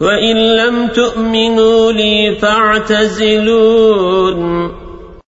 وإن لم تؤمنوا لي فاعتزلون.